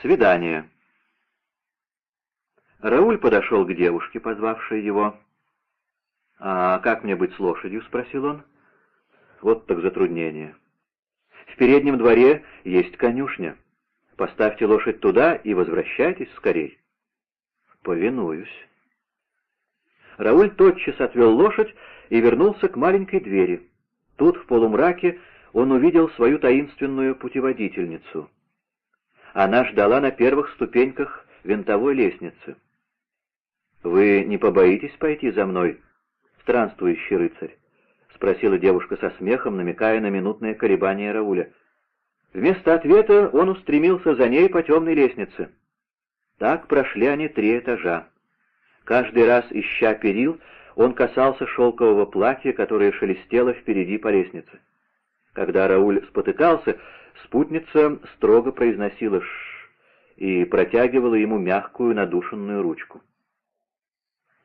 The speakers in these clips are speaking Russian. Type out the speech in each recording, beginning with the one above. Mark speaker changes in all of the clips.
Speaker 1: Свидание. Рауль подошел к девушке, позвавшей его. «А как мне быть с лошадью?» — спросил он. «Вот так затруднение. В переднем дворе есть конюшня. Поставьте лошадь туда и возвращайтесь скорей». «Повинуюсь». Рауль тотчас отвел лошадь и вернулся к маленькой двери. Тут, в полумраке, он увидел свою таинственную путеводительницу. Она ждала на первых ступеньках винтовой лестницы. «Вы не побоитесь пойти за мной, странствующий рыцарь?» — спросила девушка со смехом, намекая на минутное колебание Рауля. Вместо ответа он устремился за ней по темной лестнице. Так прошли они три этажа. Каждый раз, ища перил, он касался шелкового платья, которое шелестело впереди по лестнице. Когда Рауль спотыкался, спутница строго произносила «ш» и протягивала ему мягкую надушенную ручку.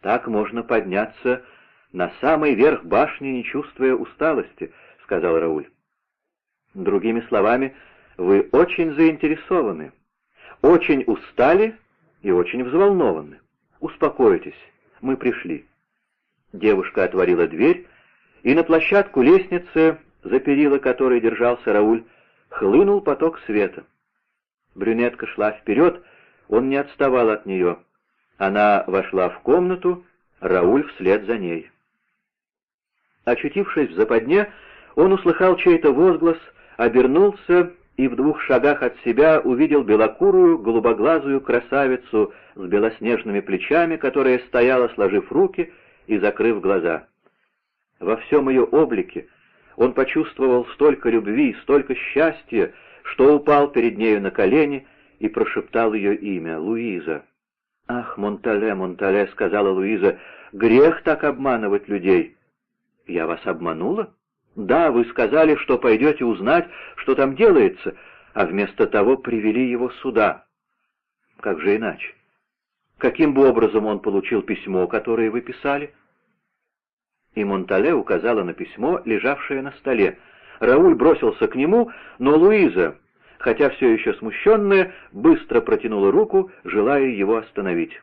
Speaker 1: «Так можно подняться на самый верх башни, не чувствуя усталости», — сказал Рауль. «Другими словами, вы очень заинтересованы, очень устали и очень взволнованы. Успокойтесь, мы пришли». Девушка отворила дверь, и на площадку лестницы, за перила которой держался Рауль, хлынул поток света. Брюнетка шла вперед, он не отставал от нее. Она вошла в комнату, Рауль вслед за ней. Очутившись в западне, он услыхал чей-то возглас, обернулся и в двух шагах от себя увидел белокурую, голубоглазую красавицу с белоснежными плечами, которая стояла, сложив руки и закрыв глаза. Во всем ее облике он почувствовал столько любви, столько счастья, что упал перед нею на колени и прошептал ее имя — Луиза. «Ах, Монтале, Монтале», — сказала Луиза, — «грех так обманывать людей». «Я вас обманула?» «Да, вы сказали, что пойдете узнать, что там делается, а вместо того привели его сюда». «Как же иначе?» «Каким бы образом он получил письмо, которое вы писали?» И Монтале указала на письмо, лежавшее на столе. Рауль бросился к нему, но Луиза, хотя все еще смущенная, быстро протянула руку, желая его остановить.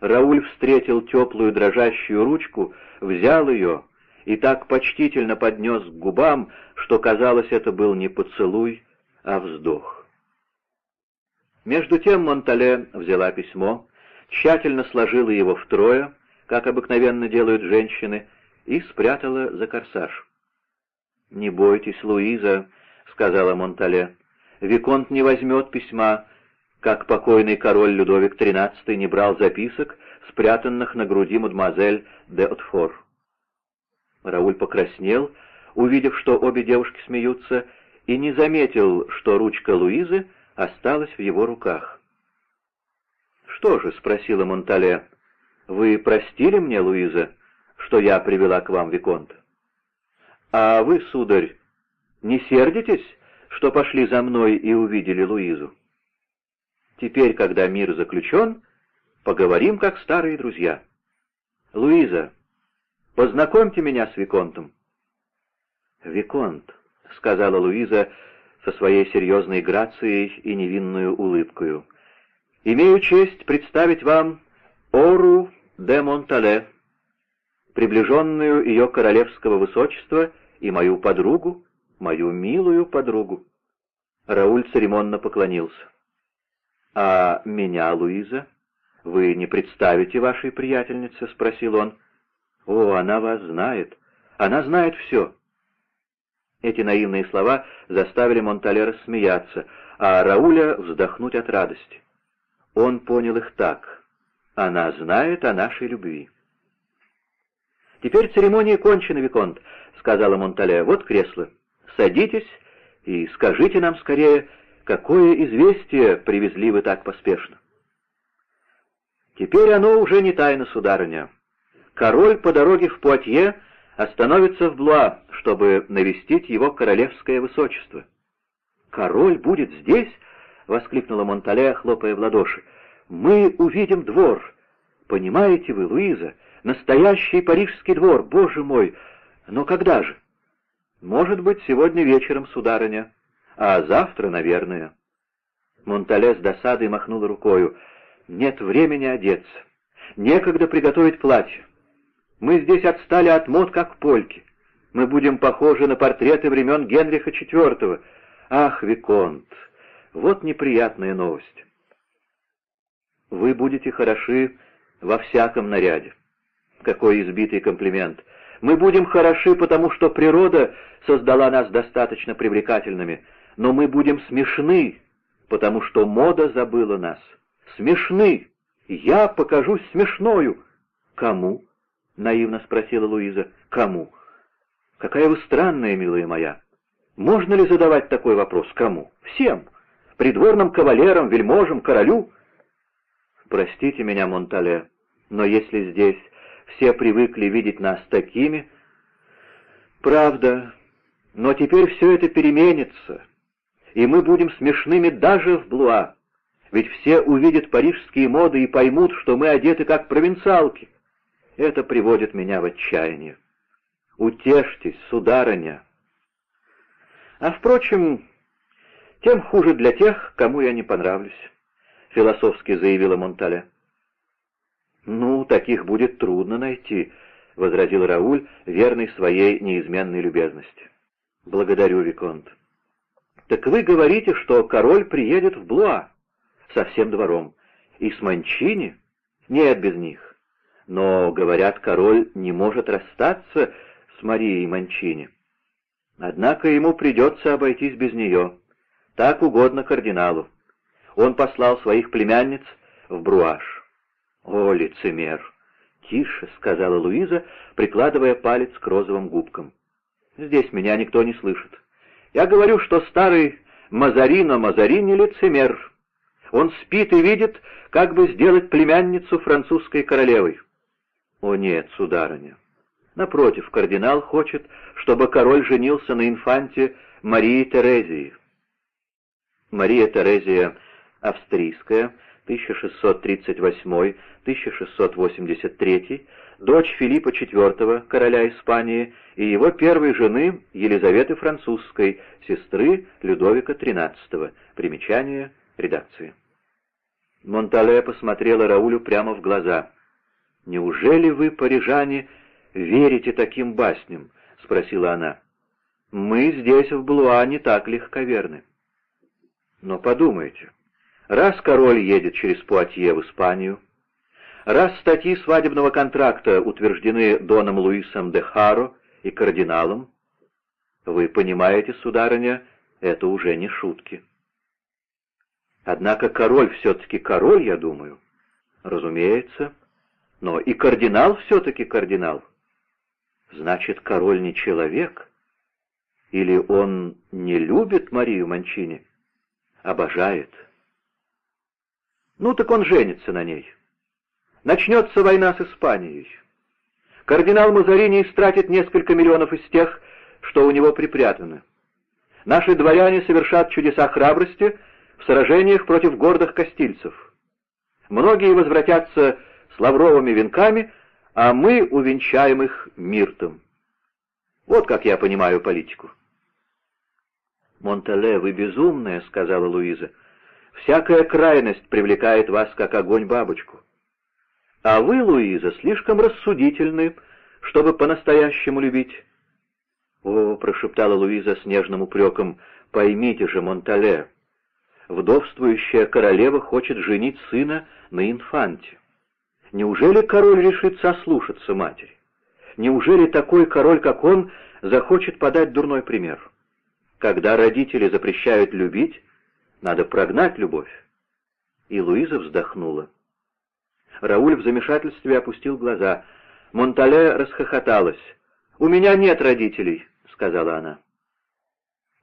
Speaker 1: Рауль встретил теплую дрожащую ручку, взял ее и так почтительно поднес к губам, что, казалось, это был не поцелуй, а вздох. Между тем Монтале взяла письмо, тщательно сложила его втрое, как обыкновенно делают женщины, и спрятала за корсаж. «Не бойтесь, Луиза», — сказала Монтале, — «Виконт не возьмет письма, как покойный король Людовик XIII не брал записок, спрятанных на груди мадемуазель де Отфор». Рауль покраснел, увидев, что обе девушки смеются, и не заметил, что ручка Луизы осталась в его руках. «Что же?» — спросила Монтале. «Вы простили мне, Луиза?» Что я привела к вам Виконта. А вы, сударь, не сердитесь, что пошли за мной и увидели Луизу? Теперь, когда мир заключен, поговорим как старые друзья. Луиза, познакомьте меня с Виконтом. Виконт, — сказала Луиза со своей серьезной грацией и невинную улыбкою, — имею честь представить вам Ору де Монтале, приближенную ее королевского высочества и мою подругу, мою милую подругу. Рауль церемонно поклонился. «А меня, Луиза, вы не представите вашей приятельнице?» — спросил он. «О, она вас знает. Она знает все». Эти наивные слова заставили Монтале смеяться, а Рауля вздохнуть от радости. Он понял их так. Она знает о нашей любви. «Теперь церемония кончена, Виконт», — сказала Монтале. «Вот кресло. Садитесь и скажите нам скорее, какое известие привезли вы так поспешно». «Теперь оно уже не тайна, сударыня. Король по дороге в Пуатье остановится в Блуа, чтобы навестить его королевское высочество». «Король будет здесь?» — воскликнула Монтале, хлопая в ладоши. «Мы увидим двор. Понимаете вы, Луиза?» Настоящий парижский двор, боже мой! Но когда же? Может быть, сегодня вечером, сударыня, а завтра, наверное. Монтале с досадой махнула рукою. «Нет времени одеться. Некогда приготовить платье. Мы здесь отстали от мод, как польки. Мы будем похожи на портреты времен Генриха IV. Ах, Виконт, вот неприятная новость. Вы будете хороши во всяком наряде. Какой избитый комплимент. Мы будем хороши, потому что природа создала нас достаточно привлекательными, но мы будем смешны, потому что мода забыла нас. Смешны! Я покажусь смешною. Кому? — наивно спросила Луиза. Кому? Какая вы странная, милая моя. Можно ли задавать такой вопрос? Кому? Всем. Придворным кавалерам, вельможам, королю. Простите меня, Монтале, но если здесь все привыкли видеть нас такими... Правда, но теперь все это переменится, и мы будем смешными даже в Блуа, ведь все увидят парижские моды и поймут, что мы одеты как провинциалки. Это приводит меня в отчаяние. Утешьтесь, сударыня. А, впрочем, тем хуже для тех, кому я не понравлюсь, — философски заявила Монталя. «Ну, таких будет трудно найти», — возразил Рауль, верный своей неизменной любезности. «Благодарю, Виконт». «Так вы говорите, что король приедет в Блуа со всем двором. И с Манчини? Нет, без них. Но, говорят, король не может расстаться с Марией Манчини. Однако ему придется обойтись без нее. Так угодно кардиналу. Он послал своих племянниц в Бруаш. «О, лицемер!» «Тише», — сказала Луиза, прикладывая палец к розовым губкам. «Здесь меня никто не слышит. Я говорю, что старый Мазарино Мазарини лицемер. Он спит и видит, как бы сделать племянницу французской королевой». «О нет, сударыня. Напротив, кардинал хочет, чтобы король женился на инфанте Марии Терезии». Мария Терезия австрийская, 1638-1683, дочь Филиппа IV, короля Испании, и его первой жены Елизаветы Французской, сестры Людовика XIII. Примечание редакции. Монтале посмотрела Раулю прямо в глаза. «Неужели вы, парижане, верите таким басням?» — спросила она. «Мы здесь, в Блуа, не так легковерны». «Но подумайте, Раз король едет через Пуатье в Испанию, раз статьи свадебного контракта утверждены доном Луисом де Харо и кардиналом, вы понимаете, сударыня, это уже не шутки. Однако король все-таки король, я думаю. Разумеется. Но и кардинал все-таки кардинал. Значит, король не человек? Или он не любит Марию Манчини? Обожает. Ну так он женится на ней. Начнется война с Испанией. Кардинал Мазарини истратит несколько миллионов из тех, что у него припрятаны. Наши дворяне совершат чудеса храбрости в сражениях против гордых костильцев. Многие возвратятся с лавровыми венками, а мы увенчаем их миртом. Вот как я понимаю политику. «Монтале, вы безумная», — сказала Луиза. Всякая крайность привлекает вас, как огонь бабочку. А вы, Луиза, слишком рассудительны, чтобы по-настоящему любить. «О», — прошептала Луиза с нежным упреком, — «поймите же, Монтале, вдовствующая королева хочет женить сына на инфанте. Неужели король решит сослушаться матери? Неужели такой король, как он, захочет подать дурной пример? Когда родители запрещают любить, надо прогнать любовь. И Луиза вздохнула. Рауль в замешательстве опустил глаза. Монтале расхохоталась. «У меня нет родителей», — сказала она.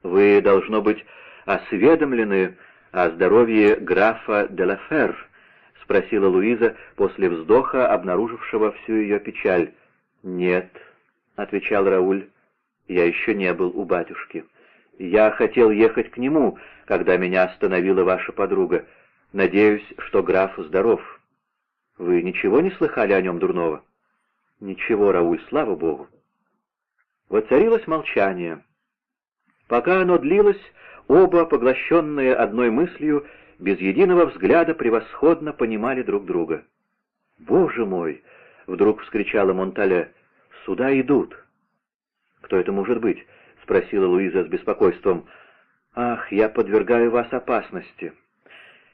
Speaker 1: «Вы, должно быть, осведомлены о здоровье графа де ла Фер?» — спросила Луиза после вздоха, обнаружившего всю ее печаль. «Нет», — отвечал Рауль, — «я еще не был у батюшки». Я хотел ехать к нему, когда меня остановила ваша подруга. Надеюсь, что граф здоров. Вы ничего не слыхали о нем дурного? Ничего, Рауль, слава богу. Воцарилось молчание. Пока оно длилось, оба, поглощенные одной мыслью, без единого взгляда превосходно понимали друг друга. «Боже мой!» — вдруг вскричала Монтале. «Сюда идут!» «Кто это может быть?» — спросила Луиза с беспокойством. «Ах, я подвергаю вас опасности!»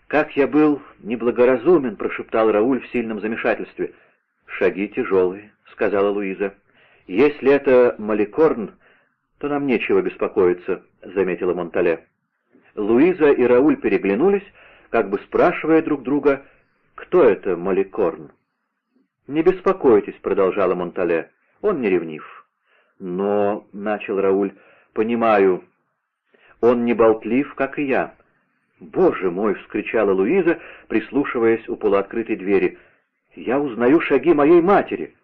Speaker 1: «Как я был неблагоразумен!» — прошептал Рауль в сильном замешательстве. «Шаги тяжелые», — сказала Луиза. «Если это Маликорн, то нам нечего беспокоиться», — заметила Монтале. Луиза и Рауль переглянулись, как бы спрашивая друг друга, кто это Маликорн. «Не беспокойтесь», — продолжала Монтале, — «он не ревнив». «Но», — начал Рауль, — «понимаю, он не болтлив, как и я». «Боже мой!» — вскричала Луиза, прислушиваясь у полуоткрытой двери. «Я узнаю шаги моей матери!»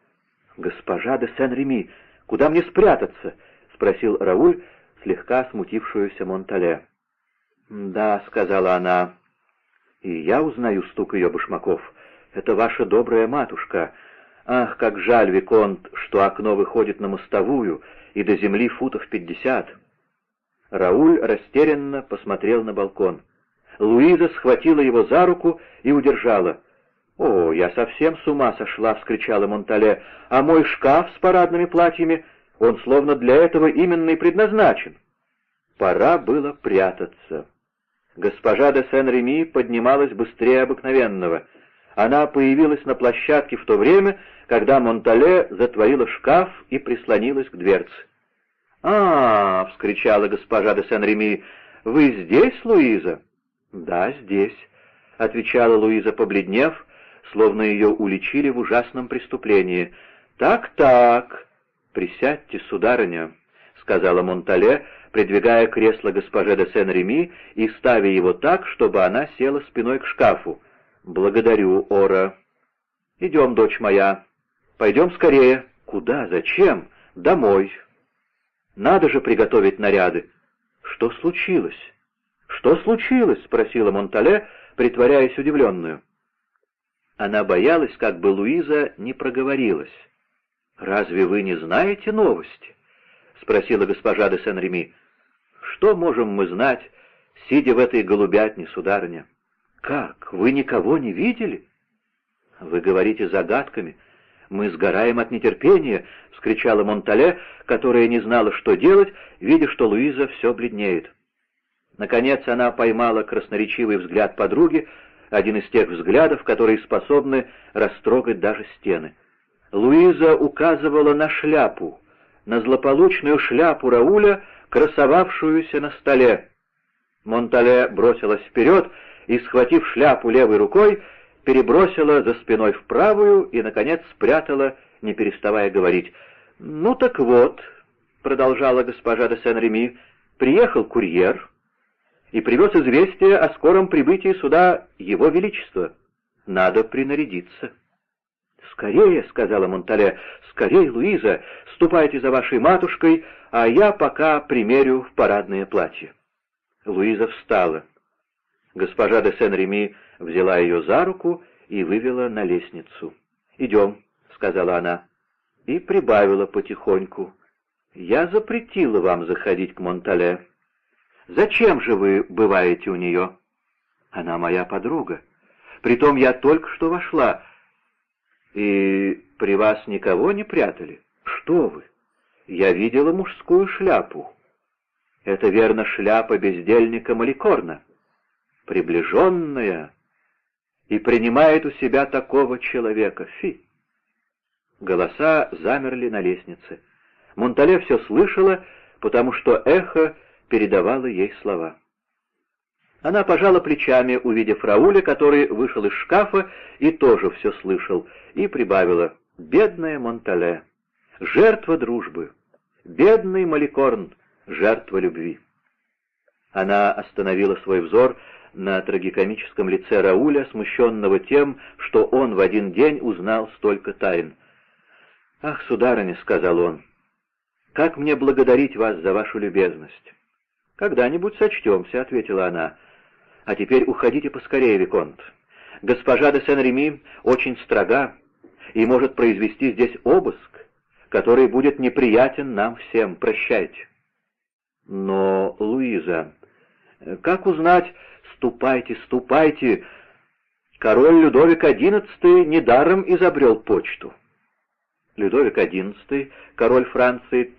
Speaker 1: «Госпожа де Сен-Реми, куда мне спрятаться?» — спросил Рауль, слегка смутившуюся Монтале. «Да», — сказала она, — «и я узнаю стук ее башмаков. Это ваша добрая матушка. Ах, как жаль, Виконт, что окно выходит на мостовую, и до земли футов пятьдесят». Рауль растерянно посмотрел на балкон. Луиза схватила его за руку и удержала. «О, я совсем с ума сошла!» — вскричала Монтале. «А мой шкаф с парадными платьями, он словно для этого именно и предназначен». Пора было прятаться. Госпожа де Сен-Реми поднималась быстрее обыкновенного. Она появилась на площадке в то время, когда Монтале затворила шкаф и прислонилась к дверце. «А, -а — вскричала госпожа де Сен-Реми, — вы здесь, Луиза?» «Да, здесь», — отвечала Луиза, побледнев, словно ее уличили в ужасном преступлении. «Так-так, присядьте, сударыня», — сказала Монтале, придвигая кресло госпоже де Сен-Реми и ставя его так, чтобы она села спиной к шкафу. «Благодарю, Ора». «Идем, дочь моя. Пойдем скорее». «Куда? Зачем?» «Домой». «Надо же приготовить наряды». «Что случилось?» «Что случилось?» — спросила Монтале, притворяясь удивленную. Она боялась, как бы Луиза не проговорилась. «Разве вы не знаете новости?» — спросила госпожа де Сен-Реми. «Что можем мы знать, сидя в этой голубятне, сударыня?» «Как? Вы никого не видели?» «Вы говорите загадками. Мы сгораем от нетерпения!» — вскричала Монтале, которая не знала, что делать, видя, что Луиза все бледнеет. Наконец она поймала красноречивый взгляд подруги, один из тех взглядов, которые способны растрогать даже стены. Луиза указывала на шляпу, на злополучную шляпу Рауля, красовавшуюся на столе. Монтале бросилась вперед и, схватив шляпу левой рукой, перебросила за спиной в правую и, наконец, спрятала, не переставая говорить. «Ну так вот», — продолжала госпожа де Сен-Реми, — «приехал курьер» и привез известие о скором прибытии сюда Его Величества. Надо принарядиться. «Скорее», — сказала Монтале, — «скорее, Луиза, ступайте за вашей матушкой, а я пока примерю в парадное платье». Луиза встала. Госпожа де Сен-Реми взяла ее за руку и вывела на лестницу. «Идем», — сказала она, и прибавила потихоньку. «Я запретила вам заходить к Монтале». Зачем же вы бываете у нее? Она моя подруга. Притом я только что вошла. И при вас никого не прятали? Что вы? Я видела мужскую шляпу. Это, верно, шляпа бездельника Маликорна. Приближенная и принимает у себя такого человека. Фи! Голоса замерли на лестнице. Монтале все слышала, потому что эхо передавала ей слова. Она пожала плечами, увидев Рауля, который вышел из шкафа и тоже все слышал, и прибавила «Бедная Монтале, жертва дружбы, бедный Маликорн, жертва любви». Она остановила свой взор на трагикомическом лице Рауля, смущенного тем, что он в один день узнал столько тайн. «Ах, сударыня», — сказал он, — «как мне благодарить вас за вашу любезность!» «Когда-нибудь сочтемся», — ответила она. «А теперь уходите поскорее, Виконт. Госпожа де Сен-Реми очень строга и может произвести здесь обыск, который будет неприятен нам всем. Прощайте». «Но, Луиза, как узнать, «Ступайте, ступайте!» Король Людовик XI недаром изобрел почту. Людовик XI, король Франции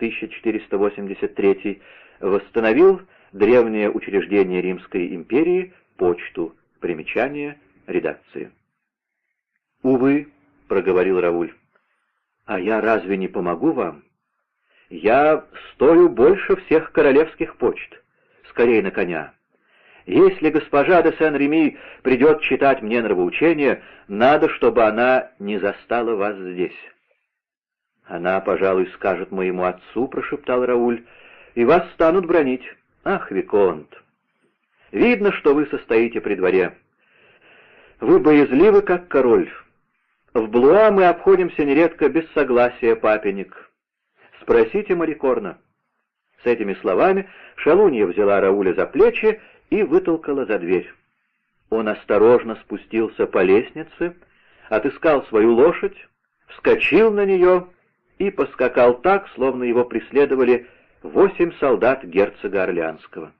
Speaker 1: 1461-1483, восстановил древнее учреждение Римской империи — почту. Примечание редакции. «Увы», — проговорил Рауль, — «а я разве не помогу вам? Я стою больше всех королевских почт. Скорей на коня». Если госпожа де Сен-Реми придет читать мне нравоучение, надо, чтобы она не застала вас здесь. Она, пожалуй, скажет моему отцу, — прошептал Рауль, — и вас станут бронить. Ах, Виконт! Видно, что вы состоите при дворе. Вы боязливы, как король. В Блуа мы обходимся нередко без согласия, папенек. Спросите Марикорна. С этими словами Шалунья взяла Рауля за плечи и вытолкала за дверь. Он осторожно спустился по лестнице, отыскал свою лошадь, вскочил на нее и поскакал так, словно его преследовали восемь солдат герцога Орлеанского.